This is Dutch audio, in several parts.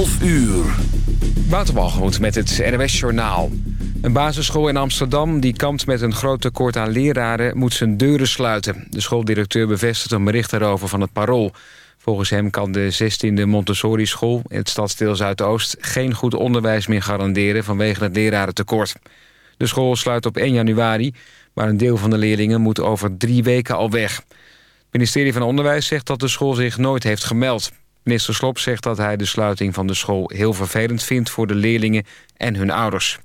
12 uur. Met het NWS Journaal. Een basisschool in Amsterdam die kampt met een groot tekort aan leraren... moet zijn deuren sluiten. De schooldirecteur bevestigt een bericht daarover van het Parool. Volgens hem kan de 16e Montessori-school in het stadsdeel Zuidoost... geen goed onderwijs meer garanderen vanwege het lerarentekort. De school sluit op 1 januari, maar een deel van de leerlingen moet over drie weken al weg. Het ministerie van Onderwijs zegt dat de school zich nooit heeft gemeld. Minister Slop zegt dat hij de sluiting van de school heel vervelend vindt... voor de leerlingen en hun ouders.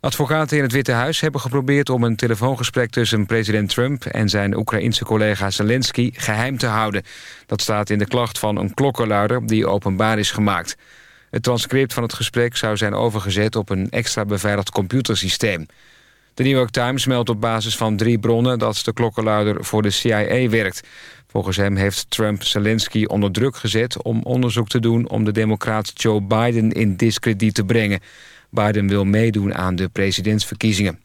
Advocaten in het Witte Huis hebben geprobeerd om een telefoongesprek tussen president Trump en zijn Oekraïense collega Zelensky geheim te houden. Dat staat in de klacht van een klokkenluider die openbaar is gemaakt. Het transcript van het gesprek zou zijn overgezet op een extra beveiligd computersysteem. De New York Times meldt op basis van drie bronnen dat de klokkenluider voor de CIA werkt. Volgens hem heeft Trump Zelensky onder druk gezet om onderzoek te doen om de democraat Joe Biden in discrediet te brengen. Biden wil meedoen aan de presidentsverkiezingen.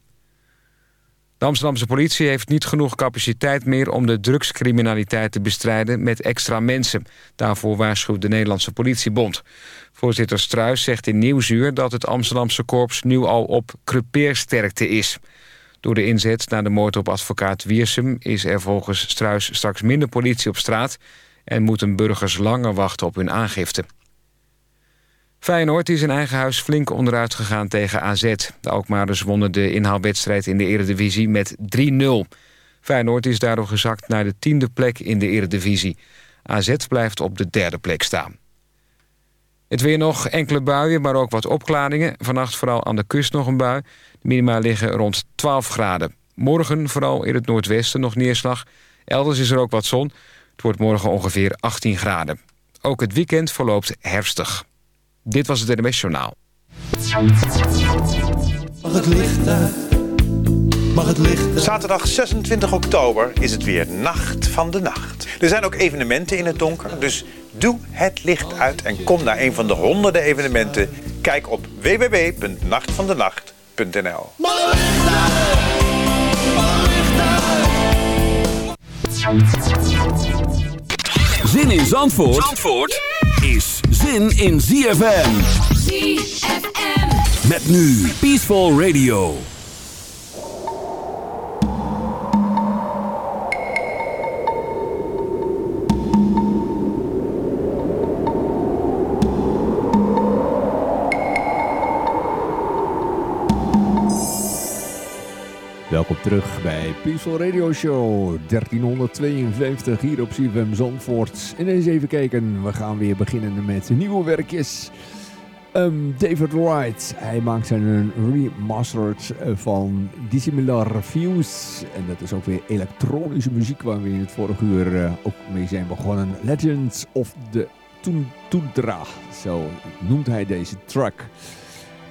De Amsterdamse politie heeft niet genoeg capaciteit meer... om de drugscriminaliteit te bestrijden met extra mensen. Daarvoor waarschuwt de Nederlandse politiebond. Voorzitter Struis zegt in Nieuwsuur dat het Amsterdamse korps... nu al op crepeersterkte is. Door de inzet na de moord op advocaat Wiersum... is er volgens Struis straks minder politie op straat... en moeten burgers langer wachten op hun aangifte. Feyenoord is in eigen huis flink onderuit gegaan tegen AZ. De Alkmaarders wonnen de inhaalwedstrijd in de eredivisie met 3-0. Feyenoord is daardoor gezakt naar de tiende plek in de eredivisie. AZ blijft op de derde plek staan. Het weer nog enkele buien, maar ook wat opklaringen. Vannacht vooral aan de kust nog een bui. De minima liggen rond 12 graden. Morgen vooral in het noordwesten nog neerslag. Elders is er ook wat zon. Het wordt morgen ongeveer 18 graden. Ook het weekend verloopt herfstig. Dit was het NMS Journaal. Mag het licht uit? Mag het licht uit? Zaterdag 26 oktober is het weer Nacht van de Nacht. Er zijn ook evenementen in het donker, dus doe het licht uit en kom naar een van de honderden evenementen. Kijk op www.nachtvandenacht.nl? Zin in Zandvoort, Zandvoort is zin in ZFM. ZFM. Met nu Peaceful Radio. Welkom terug bij Peaceful Radio Show 1352 hier op CFM Zandvoort. En eens even kijken, we gaan weer beginnen met nieuwe werkjes. Ehm, David Wright, hij maakt zijn remastered eh, van Dissimilar Views. En dat is ook weer elektronische muziek waar we in het vorige uur eh, ook mee zijn begonnen. Legends of the Tundra, zo noemt hij deze track.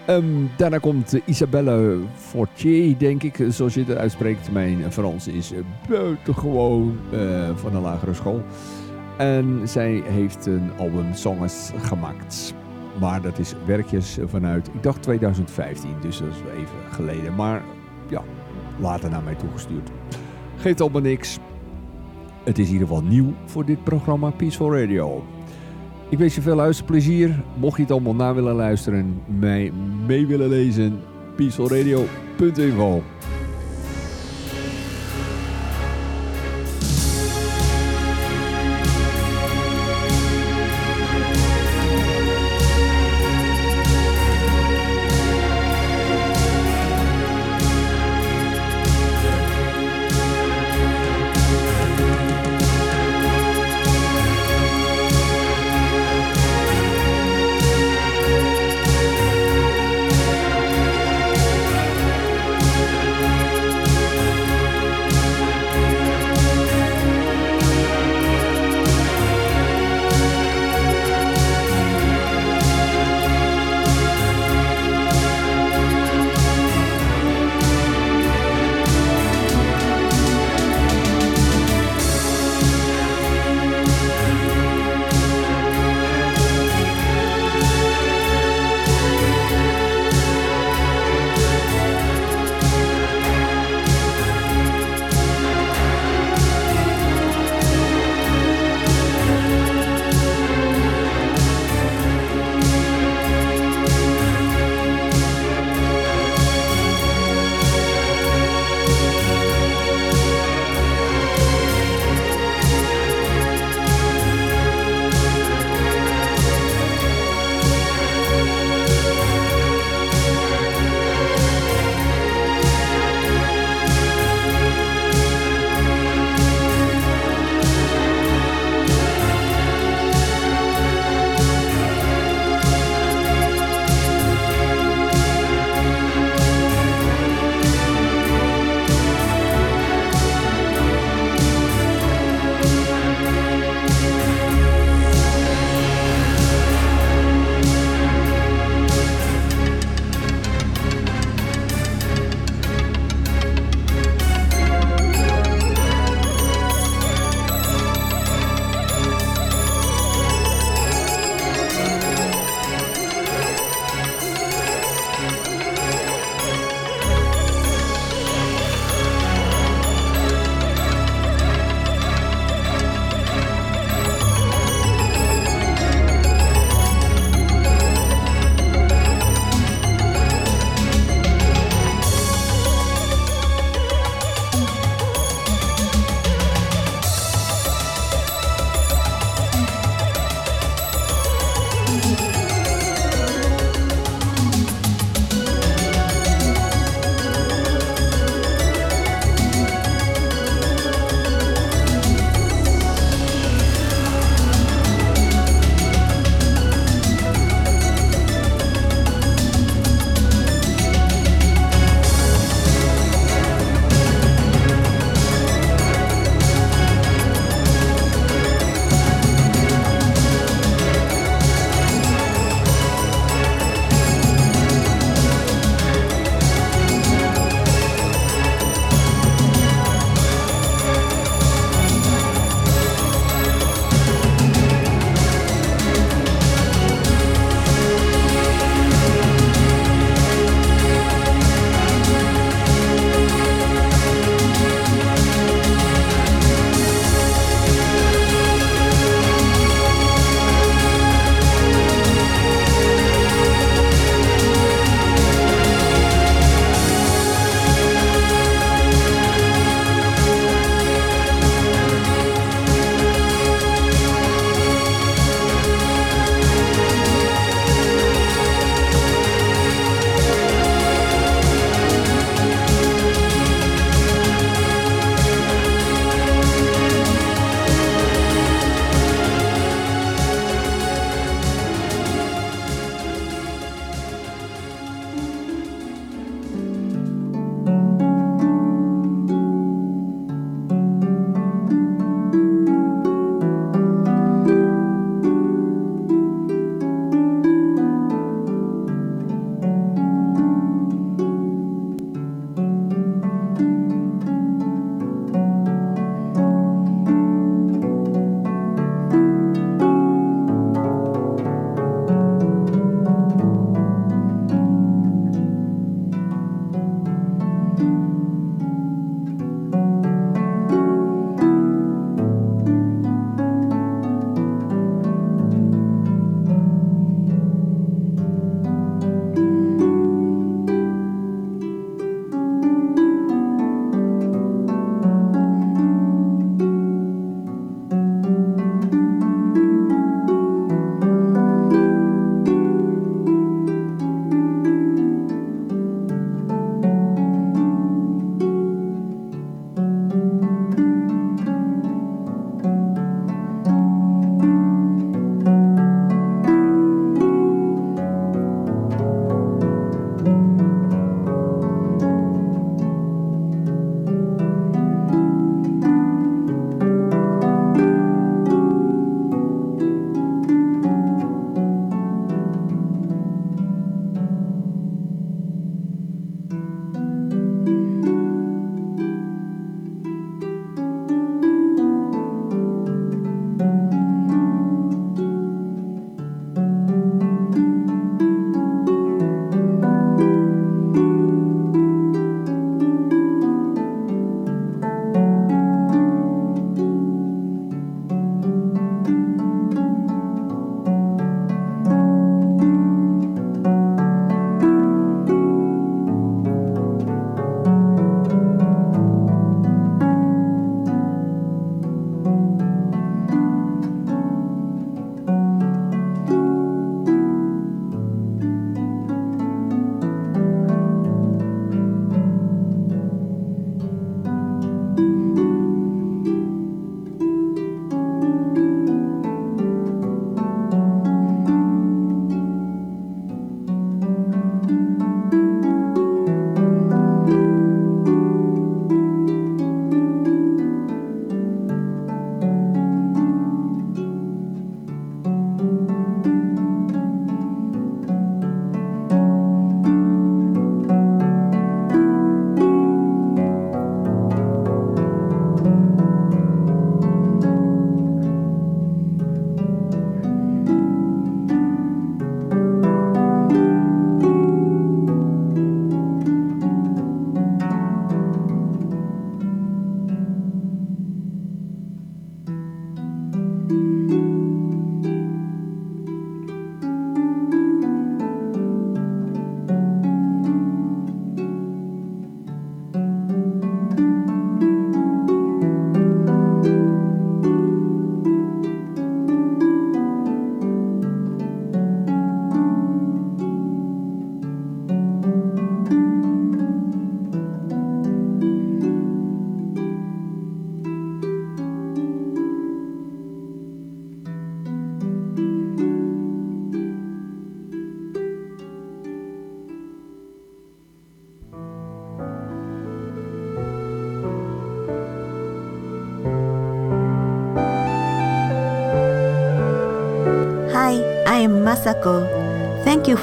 Ehm, daarna komt Isabelle Fortier, denk ik, zoals je het uitspreekt. Mijn Frans is buitengewoon uh, van een lagere school. En zij heeft een album Songs gemaakt. Maar dat is werkjes vanuit, ik dacht 2015, dus dat is even geleden. Maar ja, later naar mij toegestuurd. Geeft allemaal niks. Het is in ieder geval nieuw voor dit programma Peaceful Radio. Ik wens je veel luisterplezier. Mocht je het allemaal na willen luisteren, mij mee willen lezen, peacefulradio.info.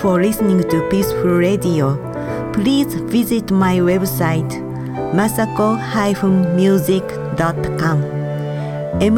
for listening to Peaceful Radio. Please visit my website masako-music.com. M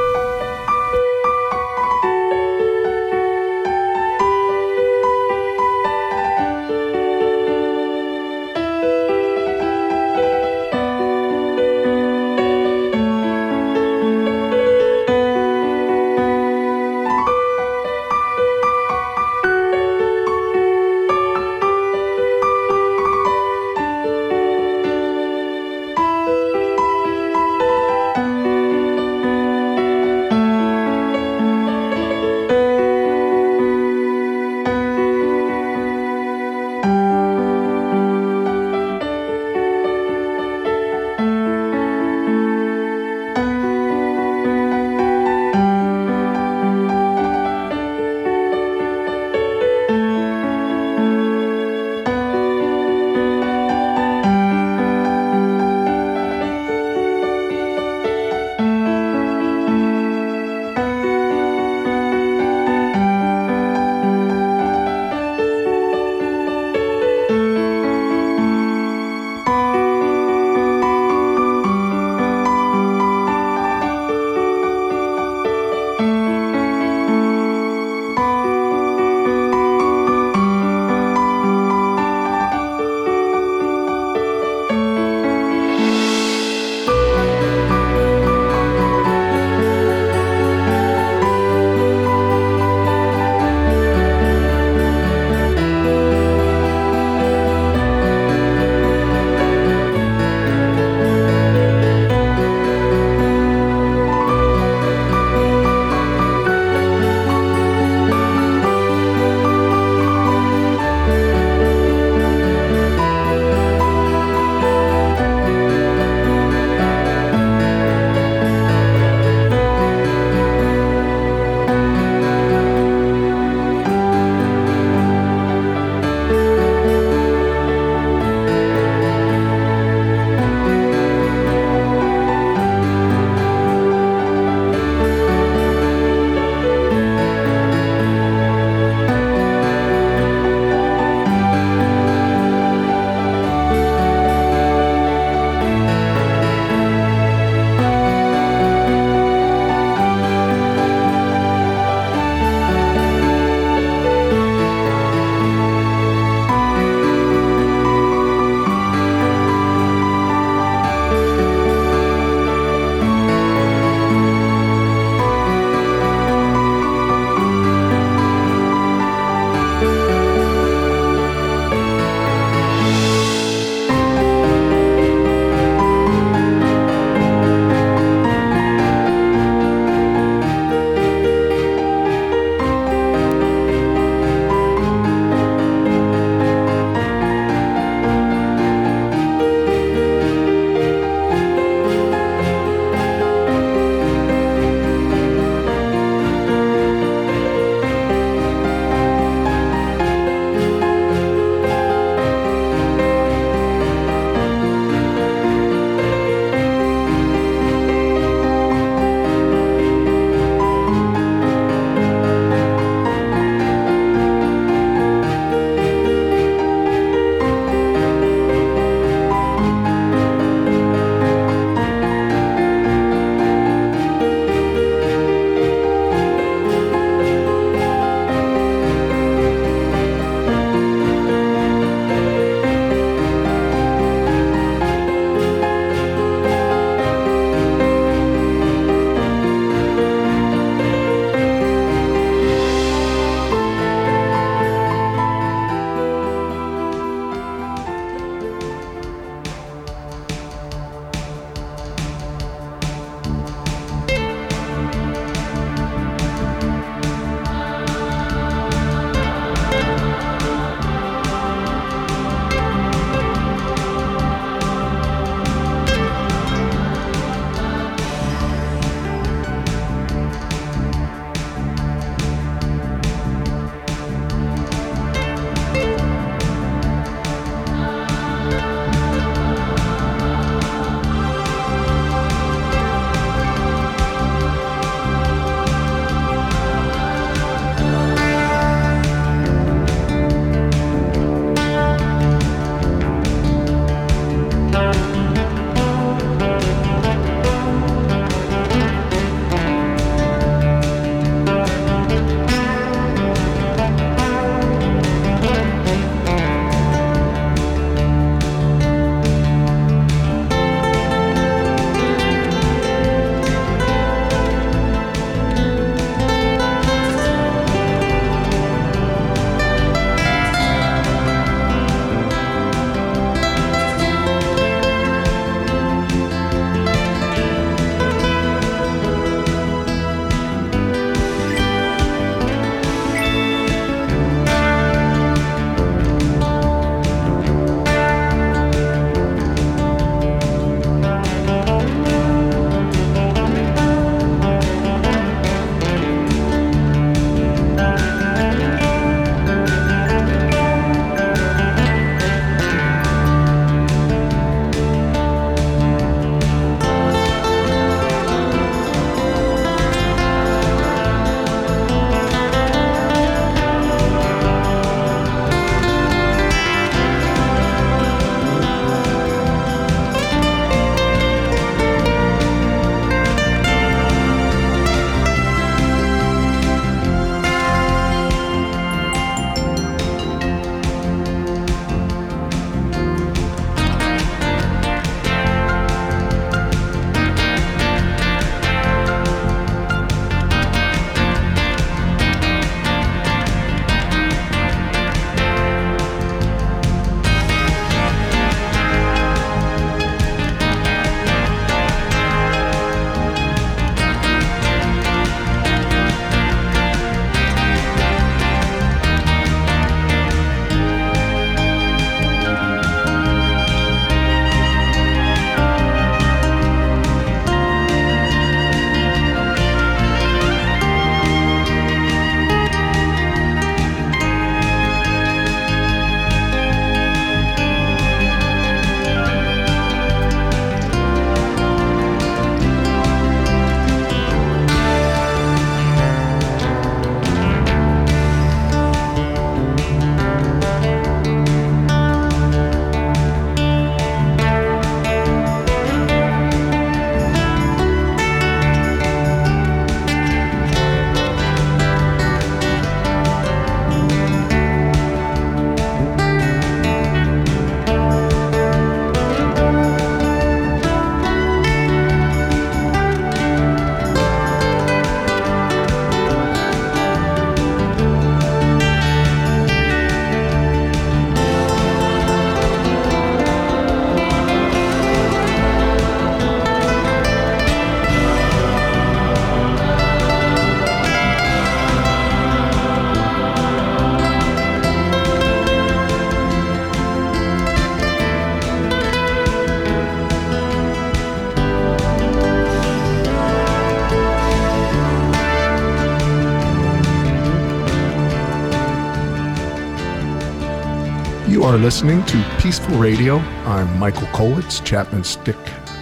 Are listening to Peaceful Radio. I'm Michael Kolitz, Chapman Stick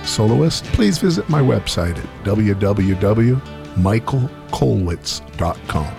soloist. Please visit my website at www.michaelkolwitz.com.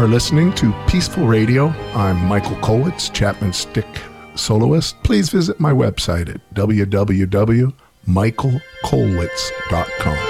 Are listening to Peaceful Radio. I'm Michael Kolitz, Chapman Stick soloist. Please visit my website at www.michaelkolwitz.com.